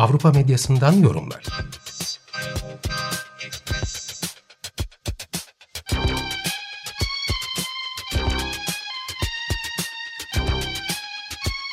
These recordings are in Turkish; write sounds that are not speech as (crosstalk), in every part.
Avrupa medyasından yorumlar.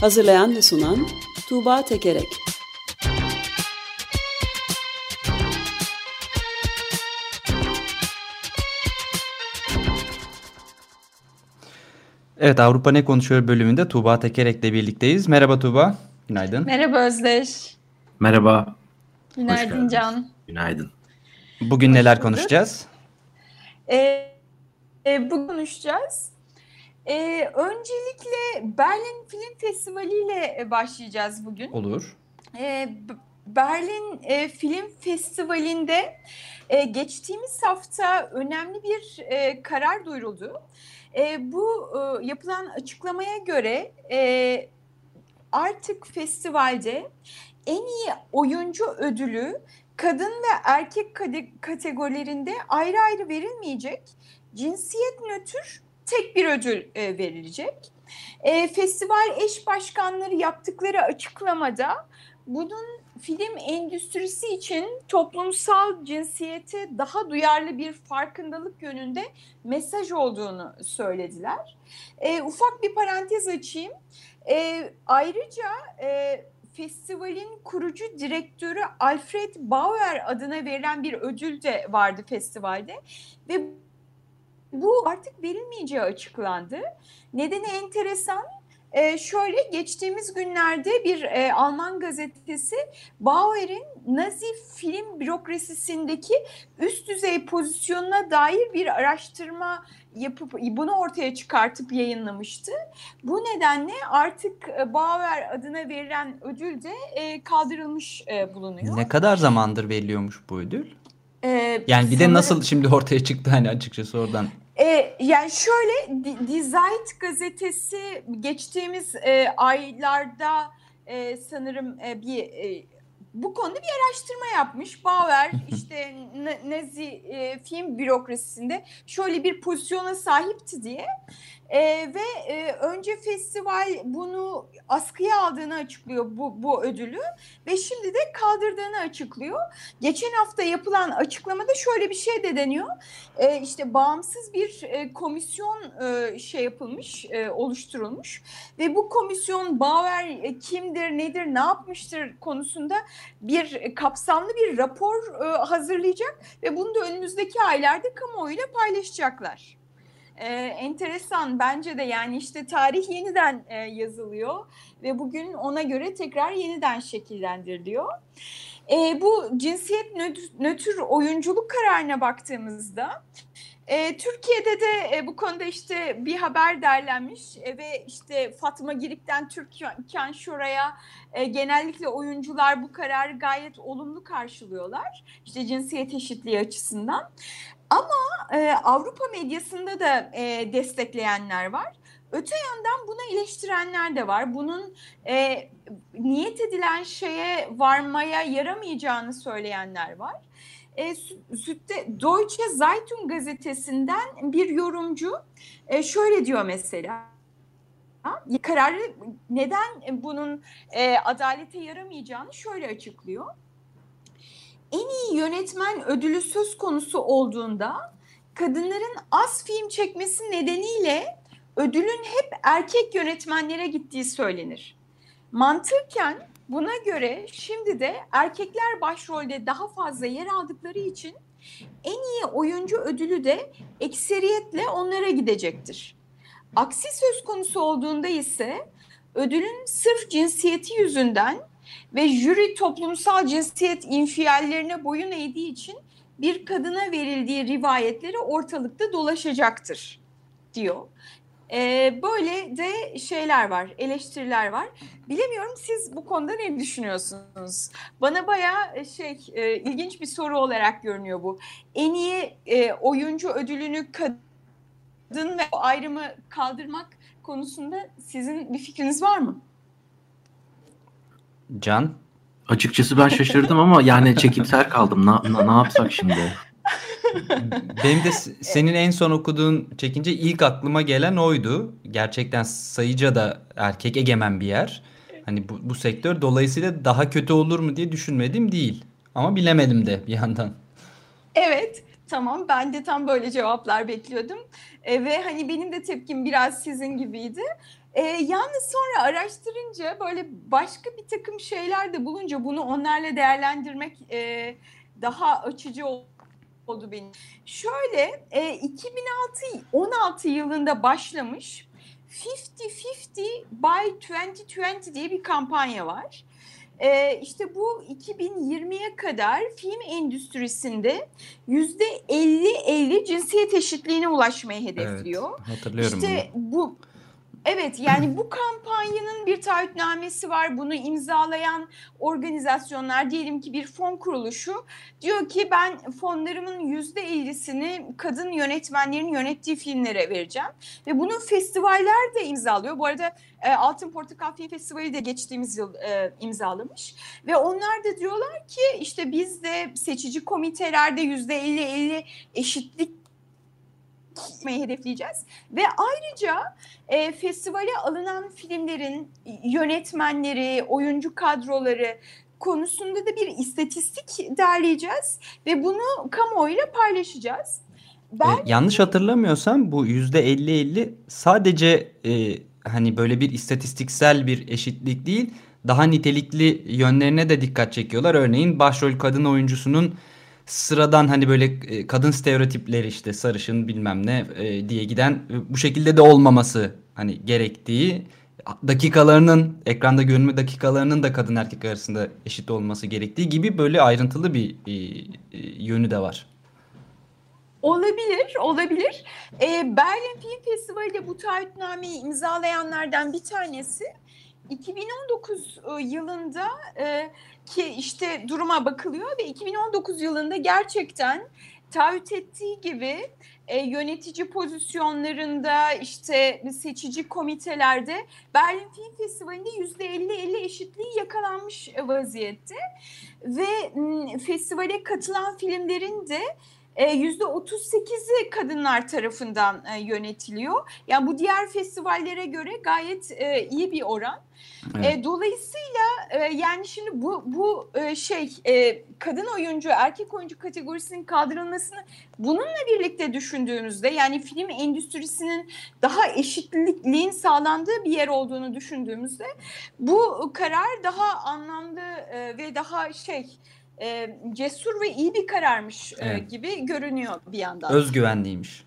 Hazırlayan ve sunan Tuğba Tekerek Evet Avrupa Ne Konuşuyor bölümünde Tuğba Tekerek'le birlikteyiz. Merhaba Tuğba. Günaydın. Merhaba Özdeş. Merhaba. Günaydın Can. Günaydın. Bugün Hoş neler bulduk. konuşacağız? Ee, e, bugün konuşacağız. Ee, öncelikle Berlin Film Festivali ile e, başlayacağız bugün. Olur. Ee, Berlin e, Film Festivali'nde e, geçtiğimiz hafta önemli bir e, karar duyuruldu. E, bu e, yapılan açıklamaya göre e, artık festivalde en iyi oyuncu ödülü kadın ve erkek kategorilerinde ayrı ayrı verilmeyecek. Cinsiyet nötr tek bir ödül e, verilecek. E, festival eş başkanları yaptıkları açıklamada bunun film endüstrisi için toplumsal cinsiyete daha duyarlı bir farkındalık yönünde mesaj olduğunu söylediler. E, ufak bir parantez açayım. E, ayrıca e, festivalin kurucu direktörü Alfred Bauer adına verilen bir ödül de vardı festivalde ve bu artık verilmeyeceği açıklandı. Nedeni enteresan. Ee, şöyle geçtiğimiz günlerde bir e, Alman gazetesi Bauer'in Nazi film bürokrasisindeki üst düzey pozisyonuna dair bir araştırma yapıp bunu ortaya çıkartıp yayınlamıştı. Bu nedenle artık e, Bauer adına verilen ödül de e, kaldırılmış e, bulunuyor. Ne kadar zamandır veriliyormuş bu ödül? Ee, Yani bir de sanırım- nasıl şimdi ortaya çıktı hani açıkçası oradan. E, yani şöyle Zeit gazetesi geçtiğimiz e, aylarda e, sanırım e, bir e, bu konuda bir araştırma yapmış. Bauer (laughs) işte Na- Nazi e, film bürokrasisinde şöyle bir pozisyona sahipti diye. E, ve e, önce festival bunu askıya aldığını açıklıyor bu, bu ödülü ve şimdi de kaldırdığını açıklıyor. Geçen hafta yapılan açıklamada şöyle bir şey de deniyor e, işte bağımsız bir e, komisyon e, şey yapılmış, e, oluşturulmuş ve bu komisyon Bauer e, kimdir, nedir, ne yapmıştır konusunda bir e, kapsamlı bir rapor e, hazırlayacak ve bunu da önümüzdeki aylarda kamuoyuyla paylaşacaklar. E, enteresan bence de yani işte tarih yeniden e, yazılıyor ve bugün ona göre tekrar yeniden şekillendiriliyor. E, bu cinsiyet nötr, oyunculuk kararına baktığımızda e, Türkiye'de de e, bu konuda işte bir haber derlenmiş e, ve işte Fatma Girik'ten Türkan Şoray'a e, genellikle oyuncular bu kararı gayet olumlu karşılıyorlar. İşte cinsiyet eşitliği açısından. Ama e, Avrupa medyasında da e, destekleyenler var. Öte yandan buna eleştirenler de var. Bunun e, niyet edilen şeye varmaya yaramayacağını söyleyenler var. E, Sü- Sütte Deutsche Zeitung gazetesinden bir yorumcu e, şöyle diyor mesela. Kararı neden bunun e, adalete yaramayacağını şöyle açıklıyor. En iyi yönetmen ödülü söz konusu olduğunda kadınların az film çekmesi nedeniyle ödülün hep erkek yönetmenlere gittiği söylenir. Mantıken buna göre şimdi de erkekler başrolde daha fazla yer aldıkları için en iyi oyuncu ödülü de ekseriyetle onlara gidecektir. Aksi söz konusu olduğunda ise ödülün sırf cinsiyeti yüzünden ve jüri toplumsal cinsiyet infiallerine boyun eğdiği için bir kadına verildiği rivayetleri ortalıkta dolaşacaktır diyor. E, böyle de şeyler var, eleştiriler var. Bilemiyorum siz bu konuda ne düşünüyorsunuz? Bana bayağı e, şey e, ilginç bir soru olarak görünüyor bu. En iyi e, oyuncu ödülünü kadın ve ayrımı kaldırmak konusunda sizin bir fikriniz var mı? Can? Açıkçası ben şaşırdım ama yani çekimsel kaldım. Ne, ne, ne yapsak şimdi? Benim de senin en son okuduğun çekince ilk aklıma gelen oydu. Gerçekten sayıca da erkek egemen bir yer. Hani bu, bu sektör dolayısıyla daha kötü olur mu diye düşünmedim değil. Ama bilemedim de bir yandan. Evet. Tamam ben de tam böyle cevaplar bekliyordum. E, ve hani benim de tepkim biraz sizin gibiydi. E, yalnız sonra araştırınca böyle başka bir takım şeyler de bulunca bunu onlarla değerlendirmek e, daha açıcı oldu oldu benim. Şöyle e, 2016 yılında başlamış 50-50 by 2020 diye bir kampanya var. Ee, işte bu 2020'ye kadar film endüstrisinde yüzde 50-50 cinsiyet eşitliğine ulaşmayı hedefliyor. Evet, hatırlıyorum işte bunu. bu Evet yani bu kampanyanın bir taahhütnamesi var. Bunu imzalayan organizasyonlar diyelim ki bir fon kuruluşu diyor ki ben fonlarımın yüzde ellisini kadın yönetmenlerin yönettiği filmlere vereceğim. Ve bunu festivaller de imzalıyor. Bu arada e, Altın Portakal Film Festivali de geçtiğimiz yıl e, imzalamış. Ve onlar da diyorlar ki işte biz de seçici komitelerde yüzde elli elli eşitlik tutmayı hedefleyeceğiz. Ve ayrıca e, festivale alınan filmlerin yönetmenleri, oyuncu kadroları konusunda da bir istatistik derleyeceğiz ve bunu kamuoyuyla paylaşacağız. Ben... E, yanlış hatırlamıyorsam bu yüzde 50-50 sadece e, hani böyle bir istatistiksel bir eşitlik değil daha nitelikli yönlerine de dikkat çekiyorlar. Örneğin başrol kadın oyuncusunun sıradan hani böyle e, kadın stereotipleri işte sarışın bilmem ne e, diye giden e, bu şekilde de olmaması hani gerektiği dakikalarının ekranda görünme dakikalarının da kadın erkek arasında eşit olması gerektiği gibi böyle ayrıntılı bir yönü de var. Olabilir, olabilir. E, Berlin Film Festivali'de bu taahhütnameyi imzalayanlardan bir tanesi 2019 yılında e, ki işte duruma bakılıyor ve 2019 yılında gerçekten taahhüt ettiği gibi e, yönetici pozisyonlarında işte seçici komitelerde Berlin Film Festivali'nde yüzde 50-50 eşitliği yakalanmış vaziyette ve festivale katılan filmlerin de yüzde 38'i kadınlar tarafından yönetiliyor. Yani bu diğer festivallere göre gayet iyi bir oran. Evet. dolayısıyla yani şimdi bu bu şey kadın oyuncu erkek oyuncu kategorisinin kaldırılmasını bununla birlikte düşündüğümüzde yani film endüstrisinin daha eşitliğin sağlandığı bir yer olduğunu düşündüğümüzde bu karar daha anlamlı ve daha şey e, cesur ve iyi bir kararmış e, evet. e, gibi görünüyor bir yandan. Özgüvenliymiş.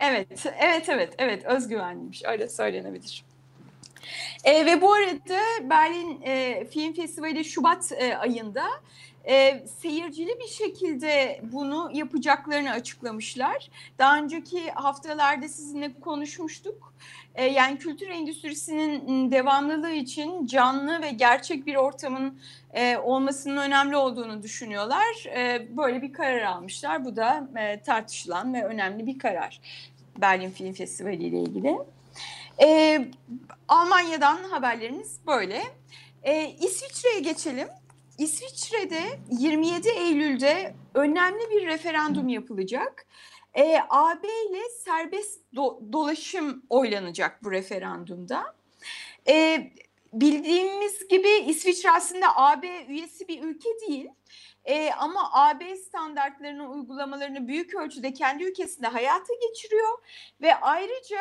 Evet, evet, evet, evet özgüvenliymiş. Öyle söylenebilir. E, ve bu arada Berlin e, Film Festivali Şubat e, ayında e, seyircili bir şekilde bunu yapacaklarını açıklamışlar. Daha önceki haftalarda sizinle konuşmuştuk. E, yani kültür endüstrisinin devamlılığı için canlı ve gerçek bir ortamın e, olmasının önemli olduğunu düşünüyorlar. E, böyle bir karar almışlar. Bu da e, tartışılan ve önemli bir karar Berlin Film Festivali ile ilgili. E, Almanya'dan haberlerimiz böyle. E, İsviçre'ye geçelim. İsviçre'de 27 Eylül'de önemli bir referandum yapılacak. E, AB ile serbest do, dolaşım oylanacak bu referandumda. E, bildiğimiz gibi İsviçre aslında AB üyesi bir ülke değil. E, ama AB standartlarının uygulamalarını büyük ölçüde kendi ülkesinde hayata geçiriyor ve ayrıca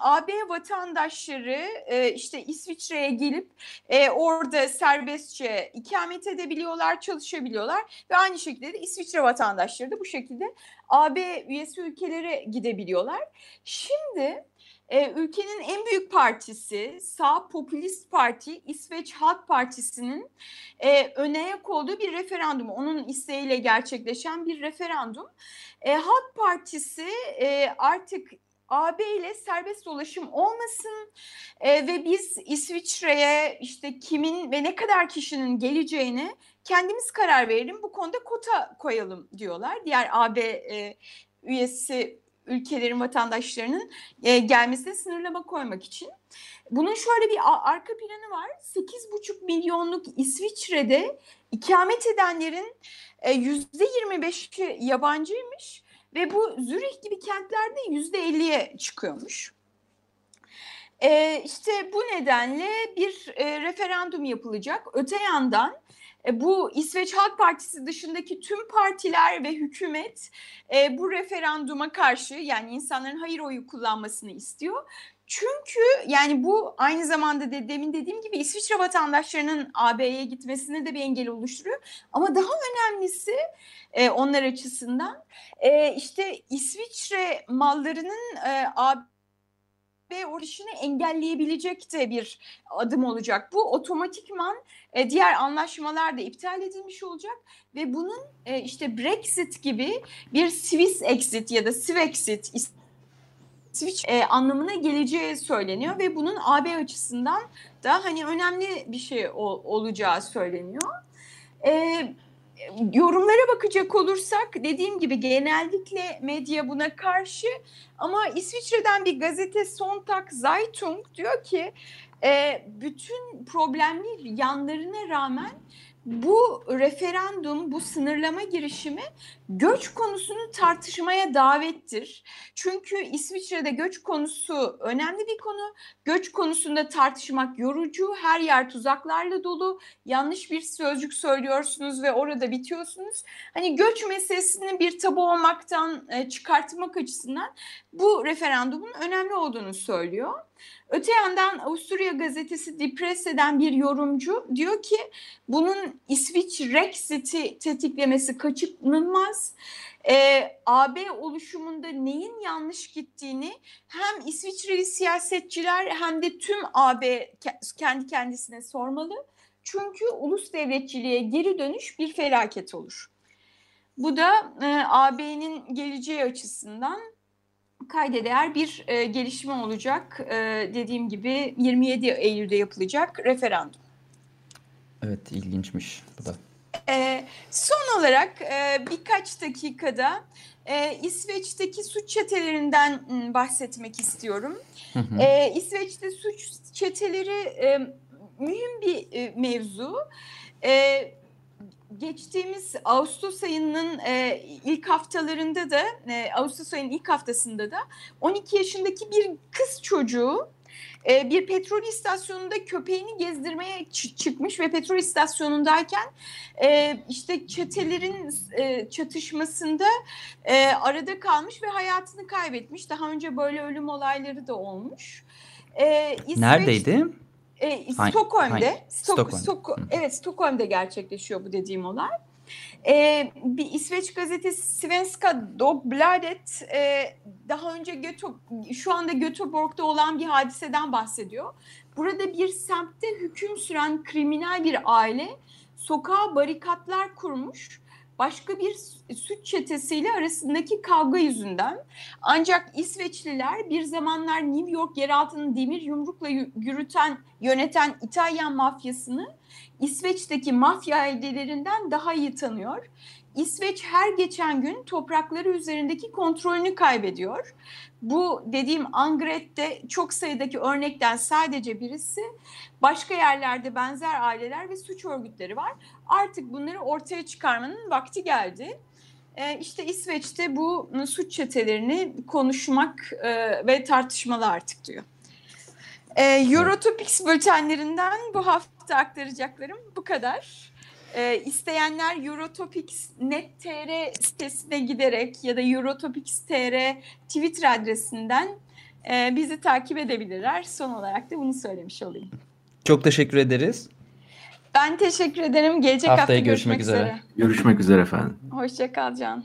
AB vatandaşları e, işte İsviçre'ye gelip e, orada serbestçe ikamet edebiliyorlar, çalışabiliyorlar ve aynı şekilde de İsviçre vatandaşları da bu şekilde AB üyesi ülkelere gidebiliyorlar. Şimdi e, ülkenin en büyük partisi sağ popülist parti İsveç Halk Partisi'nin e, öne yak olduğu bir referandum. Onun isteğiyle gerçekleşen bir referandum. E, Halk Partisi e, artık AB ile serbest dolaşım olmasın e, ve biz İsviçre'ye işte kimin ve ne kadar kişinin geleceğini kendimiz karar verelim. Bu konuda kota koyalım diyorlar. Diğer AB e, üyesi ülkelerin vatandaşlarının e, gelmesine sınırlama koymak için. Bunun şöyle bir arka planı var. 8,5 milyonluk İsviçre'de ikamet edenlerin e, %25'i yabancıymış ve bu Zürih gibi kentlerde %50'ye çıkıyormuş. E, işte bu nedenle bir e, referandum yapılacak. Öte yandan e, bu İsveç Halk Partisi dışındaki tüm partiler ve hükümet e, bu referanduma karşı yani insanların hayır oyu kullanmasını istiyor. Çünkü yani bu aynı zamanda de, demin dediğim gibi İsviçre vatandaşlarının AB'ye gitmesine de bir engel oluşturuyor. Ama daha önemlisi e, onlar açısından e, işte İsviçre mallarının e, AB orişini engelleyebilecek de bir adım olacak. Bu otomatikman e, diğer anlaşmalar da iptal edilmiş olacak ve bunun e, işte Brexit gibi bir Swiss exit ya da Swexit switch e, anlamına geleceği söyleniyor ve bunun AB açısından da hani önemli bir şey ol, olacağı söyleniyor. E, yorumlara bakacak olursak dediğim gibi genellikle medya buna karşı ama İsviçre'den bir gazete Sonntag Zeitung diyor ki e, bütün problemli yanlarına rağmen bu referandum, bu sınırlama girişimi göç konusunu tartışmaya davettir. Çünkü İsviçre'de göç konusu önemli bir konu. Göç konusunda tartışmak yorucu, her yer tuzaklarla dolu. Yanlış bir sözcük söylüyorsunuz ve orada bitiyorsunuz. Hani göç meselesini bir tabu olmaktan e, çıkartmak açısından bu referandumun önemli olduğunu söylüyor. Öte yandan Avusturya gazetesi Depresse'den bir yorumcu diyor ki bunun İsviç Rexit'i tetiklemesi kaçınılmaz. Ee, AB oluşumunda neyin yanlış gittiğini hem İsviçreli siyasetçiler hem de tüm AB kendi kendisine sormalı. Çünkü ulus devletçiliğe geri dönüş bir felaket olur. Bu da e, AB'nin geleceği açısından kayda değer bir e, gelişme olacak. E, dediğim gibi 27 Eylül'de yapılacak referandum. Evet ilginçmiş bu da. E, son olarak e, birkaç dakikada e, İsveç'teki suç çetelerinden bahsetmek istiyorum. Hı hı. E, İsveç'te suç çeteleri e, mühim bir e, mevzu. E, geçtiğimiz Ağustos ayının e, ilk haftalarında da e, Ağustos ayının ilk haftasında da 12 yaşındaki bir kız çocuğu e, bir petrol istasyonunda köpeğini gezdirmeye çıkmış ve petrol istasyonundayken e, işte çetelerin e, çatışmasında e, arada kalmış ve hayatını kaybetmiş. Daha önce böyle ölüm olayları da olmuş. E, İsveç, Neredeydi? E, Stockholm'de. Stok, Stok, evet Stockholm'de gerçekleşiyor bu dediğim olay. E, bir İsveç gazetesi Svenska Dagbladet e, daha önce Göte, şu anda Göteborg'da olan bir hadiseden bahsediyor. Burada bir semtte hüküm süren kriminal bir aile sokağa barikatlar kurmuş başka bir suç çetesiyle arasındaki kavga yüzünden. Ancak İsveçliler bir zamanlar New York yeraltını demir yumrukla yürüten, yöneten İtalyan mafyasını İsveç'teki mafya ailelerinden daha iyi tanıyor. İsveç her geçen gün toprakları üzerindeki kontrolünü kaybediyor. Bu dediğim Angret'te çok sayıdaki örnekten sadece birisi. Başka yerlerde benzer aileler ve suç örgütleri var. Artık bunları ortaya çıkarmanın vakti geldi. Ee, işte İsveç'te bu suç çetelerini konuşmak e, ve tartışmalı artık diyor. Ee, Eurotopics bültenlerinden bu hafta aktaracaklarım bu kadar. E, isteyenler Eurotopics.net.tr sitesine giderek ya da Eurotopics.tr Twitter adresinden e, bizi takip edebilirler. Son olarak da bunu söylemiş olayım. Çok teşekkür ederiz. Ben teşekkür ederim. Gelecek Haftaya hafta görüşmek, görüşmek üzere. üzere. Görüşmek üzere efendim. Hoşçakal Can.